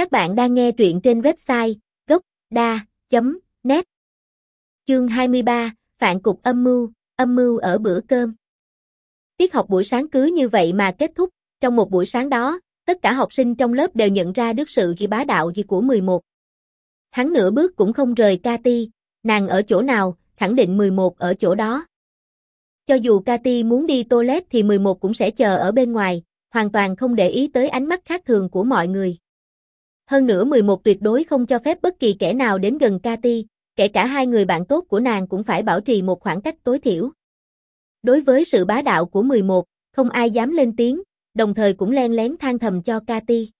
Các bạn đang nghe truyện trên website gốc.da.net Chương 23, Phạn cục âm mưu, âm mưu ở bữa cơm. Tiết học buổi sáng cứ như vậy mà kết thúc, trong một buổi sáng đó, tất cả học sinh trong lớp đều nhận ra đức sự gì bá đạo gì của 11. Hắn nửa bước cũng không rời Cathy, nàng ở chỗ nào, khẳng định 11 ở chỗ đó. Cho dù Cathy muốn đi toilet thì 11 cũng sẽ chờ ở bên ngoài, hoàn toàn không để ý tới ánh mắt khác thường của mọi người. Hơn nữa 11 tuyệt đối không cho phép bất kỳ kẻ nào đến gần Cathy, kể cả hai người bạn tốt của nàng cũng phải bảo trì một khoảng cách tối thiểu. Đối với sự bá đạo của 11, không ai dám lên tiếng, đồng thời cũng len lén than thầm cho Cathy.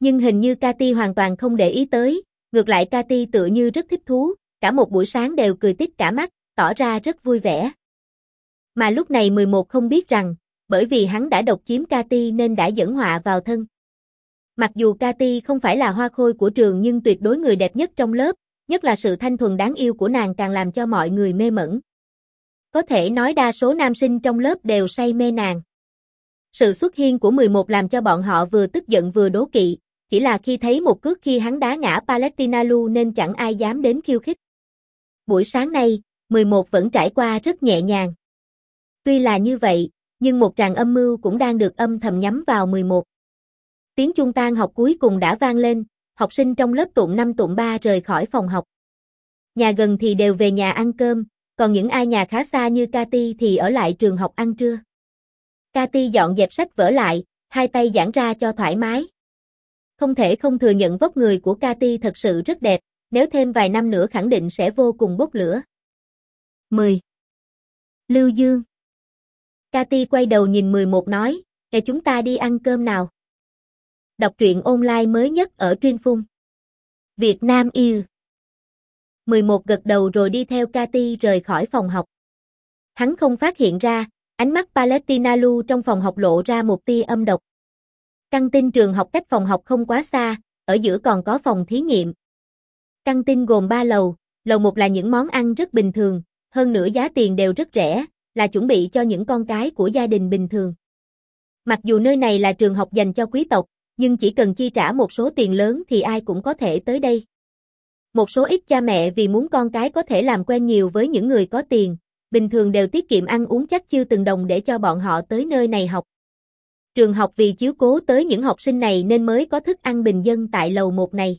Nhưng hình như Cathy hoàn toàn không để ý tới, ngược lại Cathy tựa như rất thích thú, cả một buổi sáng đều cười tít cả mắt, tỏ ra rất vui vẻ. Mà lúc này 11 không biết rằng, bởi vì hắn đã độc chiếm Cathy nên đã dẫn họa vào thân. Mặc dù Cathy không phải là hoa khôi của trường nhưng tuyệt đối người đẹp nhất trong lớp, nhất là sự thanh thuần đáng yêu của nàng càng làm cho mọi người mê mẩn. Có thể nói đa số nam sinh trong lớp đều say mê nàng. Sự xuất hiện của 11 làm cho bọn họ vừa tức giận vừa đố kỵ, chỉ là khi thấy một cước khi hắn đá ngã Palestina Lu nên chẳng ai dám đến khiêu khích. Buổi sáng nay, 11 vẫn trải qua rất nhẹ nhàng. Tuy là như vậy, nhưng một tràng âm mưu cũng đang được âm thầm nhắm vào 11. Tiếng chuông tan học cuối cùng đã vang lên, học sinh trong lớp tụng 5 tụng 3 rời khỏi phòng học. Nhà gần thì đều về nhà ăn cơm, còn những ai nhà khá xa như Cathy thì ở lại trường học ăn trưa. Cathy dọn dẹp sách vở lại, hai tay giãn ra cho thoải mái. Không thể không thừa nhận vóc người của Cathy thật sự rất đẹp, nếu thêm vài năm nữa khẳng định sẽ vô cùng bốc lửa. 10. Lưu Dương Cathy quay đầu nhìn 11 nói, để chúng ta đi ăn cơm nào. Đọc truyện online mới nhất ở Truyên Phung. Việt Nam yêu. 11 gật đầu rồi đi theo Cathy rời khỏi phòng học. Hắn không phát hiện ra, ánh mắt Palestina Lu trong phòng học lộ ra một tia âm độc. Căng tin trường học cách phòng học không quá xa, ở giữa còn có phòng thí nghiệm. Căng tin gồm 3 lầu, lầu 1 là những món ăn rất bình thường, hơn nữa giá tiền đều rất rẻ, là chuẩn bị cho những con cái của gia đình bình thường. Mặc dù nơi này là trường học dành cho quý tộc, nhưng chỉ cần chi trả một số tiền lớn thì ai cũng có thể tới đây. Một số ít cha mẹ vì muốn con cái có thể làm quen nhiều với những người có tiền, bình thường đều tiết kiệm ăn uống chắc chưa từng đồng để cho bọn họ tới nơi này học. Trường học vì chiếu cố tới những học sinh này nên mới có thức ăn bình dân tại lầu 1 này.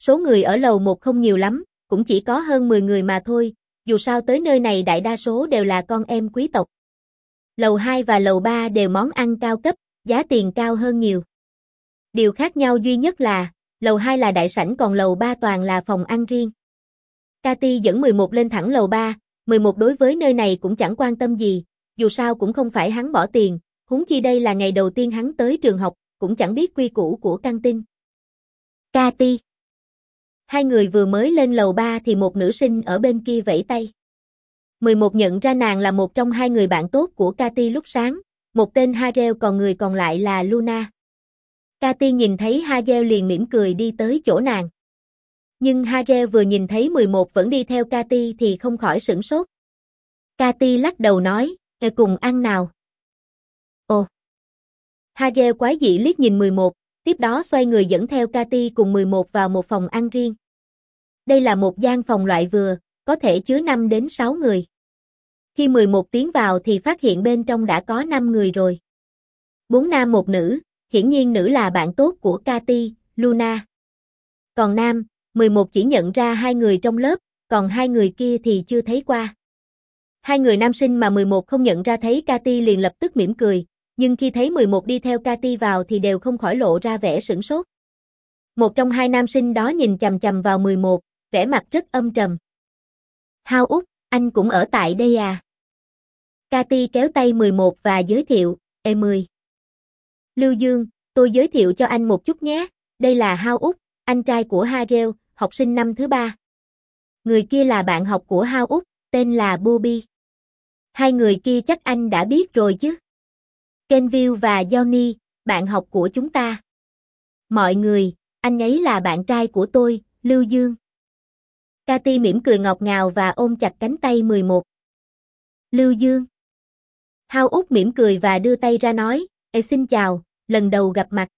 Số người ở lầu 1 không nhiều lắm, cũng chỉ có hơn 10 người mà thôi, dù sao tới nơi này đại đa số đều là con em quý tộc. Lầu 2 và lầu 3 đều món ăn cao cấp, giá tiền cao hơn nhiều. Điều khác nhau duy nhất là, lầu 2 là đại sảnh còn lầu 3 toàn là phòng ăn riêng. Cathy dẫn 11 lên thẳng lầu 3, 11 đối với nơi này cũng chẳng quan tâm gì, dù sao cũng không phải hắn bỏ tiền, huống chi đây là ngày đầu tiên hắn tới trường học, cũng chẳng biết quy củ của căng tin. Cathy Hai người vừa mới lên lầu 3 thì một nữ sinh ở bên kia vẫy tay. 11 nhận ra nàng là một trong hai người bạn tốt của Cathy lúc sáng, một tên Harel còn người còn lại là Luna. Cathy nhìn thấy Hagel liền mỉm cười đi tới chỗ nàng. Nhưng Hagel vừa nhìn thấy 11 vẫn đi theo Cathy thì không khỏi sửng sốt. Cathy lắc đầu nói, "Ê cùng ăn nào. Ồ! Hagel quái dị liếc nhìn 11, tiếp đó xoay người dẫn theo Cathy cùng 11 vào một phòng ăn riêng. Đây là một gian phòng loại vừa, có thể chứa 5 đến 6 người. Khi 11 tiến vào thì phát hiện bên trong đã có 5 người rồi. Bốn nam một nữ, hiển nhiên nữ là bạn tốt của Cathy, Luna. Còn nam, 11 chỉ nhận ra hai người trong lớp, còn hai người kia thì chưa thấy qua. Hai người nam sinh mà 11 không nhận ra thấy Cathy liền lập tức mỉm cười, nhưng khi thấy 11 đi theo Cathy vào thì đều không khỏi lộ ra vẻ sửng sốt. Một trong hai nam sinh đó nhìn chầm chầm vào 11, vẻ mặt rất âm trầm. Hao Úc, anh cũng ở tại đây à? Cathy kéo tay 11 và giới thiệu, E10. Lưu Dương, tôi giới thiệu cho anh một chút nhé, đây là Hao Úc, anh trai của Hagel, học sinh năm thứ ba. Người kia là bạn học của Hao Úc, tên là Bobby. Hai người kia chắc anh đã biết rồi chứ. Kenville và Johnny, bạn học của chúng ta. Mọi người, anh ấy là bạn trai của tôi, Lưu Dương. Cathy mỉm cười ngọt ngào và ôm chặt cánh tay 11. Lưu Dương. Hao Úc mỉm cười và đưa tay ra nói, Ê xin chào, lần đầu gặp mặt.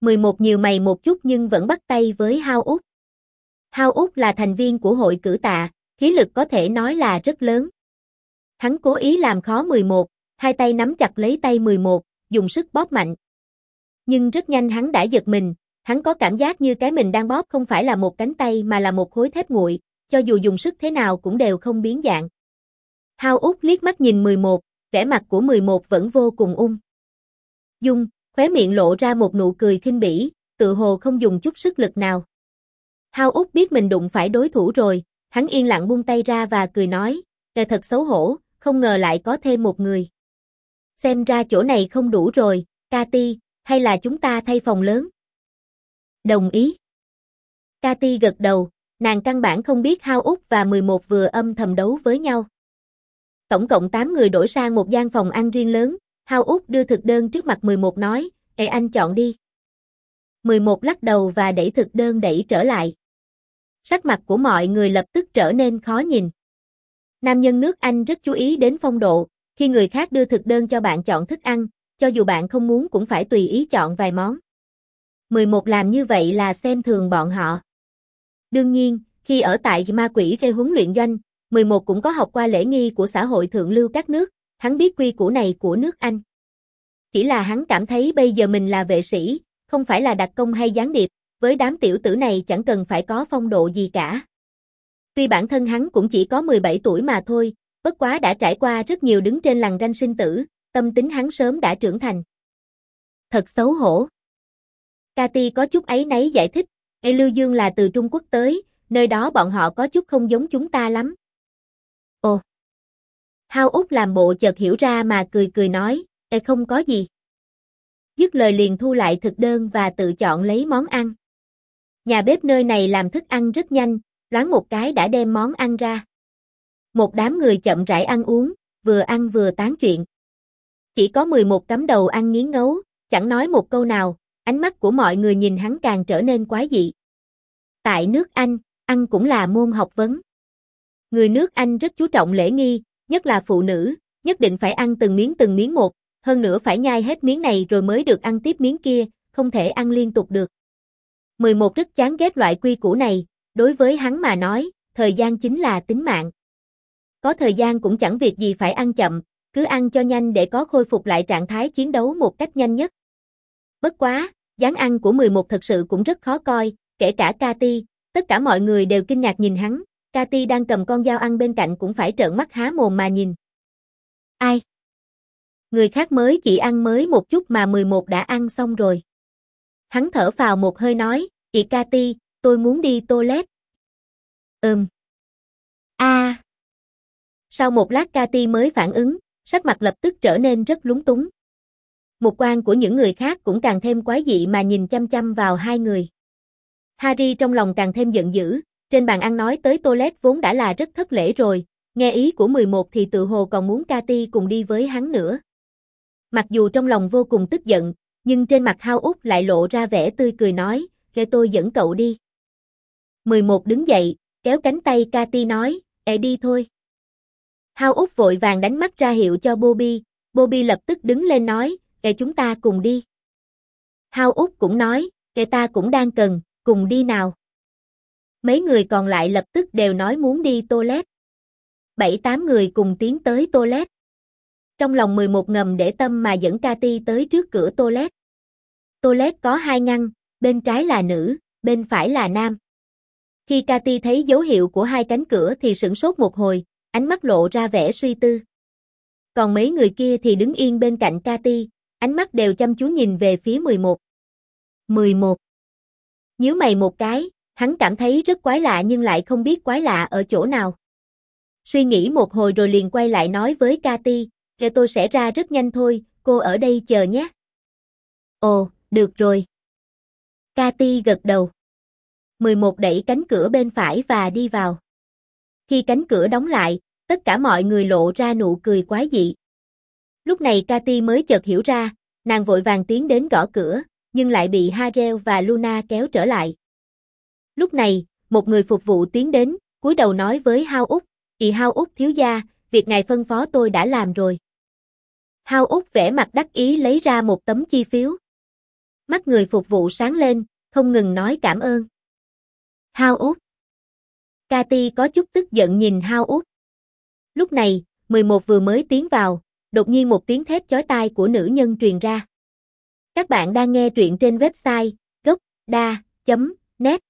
11 nhiều mày một chút nhưng vẫn bắt tay với Hao Úc. Hao Úc là thành viên của hội cử tạ, khí lực có thể nói là rất lớn. Hắn cố ý làm khó 11, hai tay nắm chặt lấy tay 11, dùng sức bóp mạnh. Nhưng rất nhanh hắn đã giật mình, hắn có cảm giác như cái mình đang bóp không phải là một cánh tay mà là một khối thép nguội, cho dù dùng sức thế nào cũng đều không biến dạng. Hao Úc liếc mắt nhìn 11, vẻ mặt của 11 vẫn vô cùng ung. Dung, khóe miệng lộ ra một nụ cười khinh bỉ, tự hồ không dùng chút sức lực nào. Hao Úc biết mình đụng phải đối thủ rồi, hắn yên lặng buông tay ra và cười nói, "Kệ thật xấu hổ, không ngờ lại có thêm một người." Xem ra chỗ này không đủ rồi, Cathy, hay là chúng ta thay phòng lớn? Đồng ý. Cathy gật đầu, nàng căn bản không biết Hao Úc và 11 vừa âm thầm đấu với nhau. Tổng cộng 8 người đổi sang một gian phòng ăn riêng lớn, Hao Úc đưa thực đơn trước mặt 11 nói, Ê anh chọn đi. 11 lắc đầu và đẩy thực đơn đẩy trở lại. Sắc mặt của mọi người lập tức trở nên khó nhìn. Nam nhân nước Anh rất chú ý đến phong độ, khi người khác đưa thực đơn cho bạn chọn thức ăn, cho dù bạn không muốn cũng phải tùy ý chọn vài món. 11 làm như vậy là xem thường bọn họ. Đương nhiên, khi ở tại ma quỷ gây huấn luyện doanh, 11 cũng có học qua lễ nghi của xã hội thượng lưu các nước, hắn biết quy củ này của nước Anh. Chỉ là hắn cảm thấy bây giờ mình là vệ sĩ, không phải là đặc công hay gián điệp, với đám tiểu tử này chẳng cần phải có phong độ gì cả. Tuy bản thân hắn cũng chỉ có 17 tuổi mà thôi, bất quá đã trải qua rất nhiều đứng trên lằn ranh sinh tử, tâm tính hắn sớm đã trưởng thành. Thật xấu hổ. Cathy có chút ấy nấy giải thích, Ê Lưu Dương là từ Trung Quốc tới, nơi đó bọn họ có chút không giống chúng ta lắm. Ồ. Hao Úc làm bộ chợt hiểu ra mà cười cười nói, Ê không có gì. Dứt lời liền thu lại thực đơn và tự chọn lấy món ăn. Nhà bếp nơi này làm thức ăn rất nhanh, loáng một cái đã đem món ăn ra. Một đám người chậm rãi ăn uống, vừa ăn vừa tán chuyện. Chỉ có 11 cắm đầu ăn nghiến ngấu, chẳng nói một câu nào, ánh mắt của mọi người nhìn hắn càng trở nên quái dị. Tại nước Anh, ăn cũng là môn học vấn. Người nước Anh rất chú trọng lễ nghi, nhất là phụ nữ, nhất định phải ăn từng miếng từng miếng một, hơn nữa phải nhai hết miếng này rồi mới được ăn tiếp miếng kia, không thể ăn liên tục được. 11 rất chán ghét loại quy củ này, đối với hắn mà nói, thời gian chính là tính mạng. Có thời gian cũng chẳng việc gì phải ăn chậm, cứ ăn cho nhanh để có khôi phục lại trạng thái chiến đấu một cách nhanh nhất. Bất quá, dáng ăn của 11 thật sự cũng rất khó coi, kể cả Cathy, tất cả mọi người đều kinh ngạc nhìn hắn, Cathy đang cầm con dao ăn bên cạnh cũng phải trợn mắt há mồm mà nhìn. Ai? Người khác mới chỉ ăn mới một chút mà 11 đã ăn xong rồi. Hắn thở vào một hơi nói, Chị Cathy, tôi muốn đi toilet. Ừm. A. À. Sau một lát Cathy mới phản ứng, sắc mặt lập tức trở nên rất lúng túng. Một quan của những người khác cũng càng thêm quái dị mà nhìn chăm chăm vào hai người. Harry trong lòng càng thêm giận dữ, trên bàn ăn nói tới toilet vốn đã là rất thất lễ rồi, nghe ý của 11 thì tự hồ còn muốn Cathy cùng đi với hắn nữa. Mặc dù trong lòng vô cùng tức giận, nhưng trên mặt Hao út lại lộ ra vẻ tươi cười nói, kệ tôi dẫn cậu đi. 11 đứng dậy, kéo cánh tay Cathy nói, ẹ đi thôi. Hao Úc vội vàng đánh mắt ra hiệu cho Bobby, Bobby lập tức đứng lên nói, ẹ chúng ta cùng đi. Hao Úc cũng nói, ẹ ta cũng đang cần, cùng đi nào. Mấy người còn lại lập tức đều nói muốn đi toilet. Bảy tám người cùng tiến tới toilet. Trong lòng 11 ngầm để tâm mà dẫn Cathy tới trước cửa toilet. Toilet có hai ngăn, bên trái là nữ, bên phải là nam. Khi Cathy thấy dấu hiệu của hai cánh cửa thì sửng sốt một hồi, ánh mắt lộ ra vẻ suy tư. Còn mấy người kia thì đứng yên bên cạnh Cathy, ánh mắt đều chăm chú nhìn về phía 11. 11. Nhíu mày một cái, hắn cảm thấy rất quái lạ nhưng lại không biết quái lạ ở chỗ nào. Suy nghĩ một hồi rồi liền quay lại nói với Cathy, kệ tôi sẽ ra rất nhanh thôi, cô ở đây chờ nhé. Ồ, được rồi. Cathy gật đầu. 11 đẩy cánh cửa bên phải và đi vào. Khi cánh cửa đóng lại, tất cả mọi người lộ ra nụ cười quái dị. Lúc này Cathy mới chợt hiểu ra, nàng vội vàng tiến đến gõ cửa, nhưng lại bị Harel và Luna kéo trở lại. Lúc này, một người phục vụ tiến đến, cúi đầu nói với Hao Úc, "Chị Hao Úc thiếu gia, việc ngài phân phó tôi đã làm rồi." Hao Úc vẻ mặt đắc ý lấy ra một tấm chi phiếu. Mắt người phục vụ sáng lên, không ngừng nói cảm ơn. Hao úc Cathy có chút tức giận nhìn Hao úc Lúc này, 11 vừa mới tiến vào, đột nhiên một tiếng thét chói tai của nữ nhân truyền ra. Các bạn đang nghe truyện trên website gocda.net